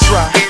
try.